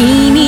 君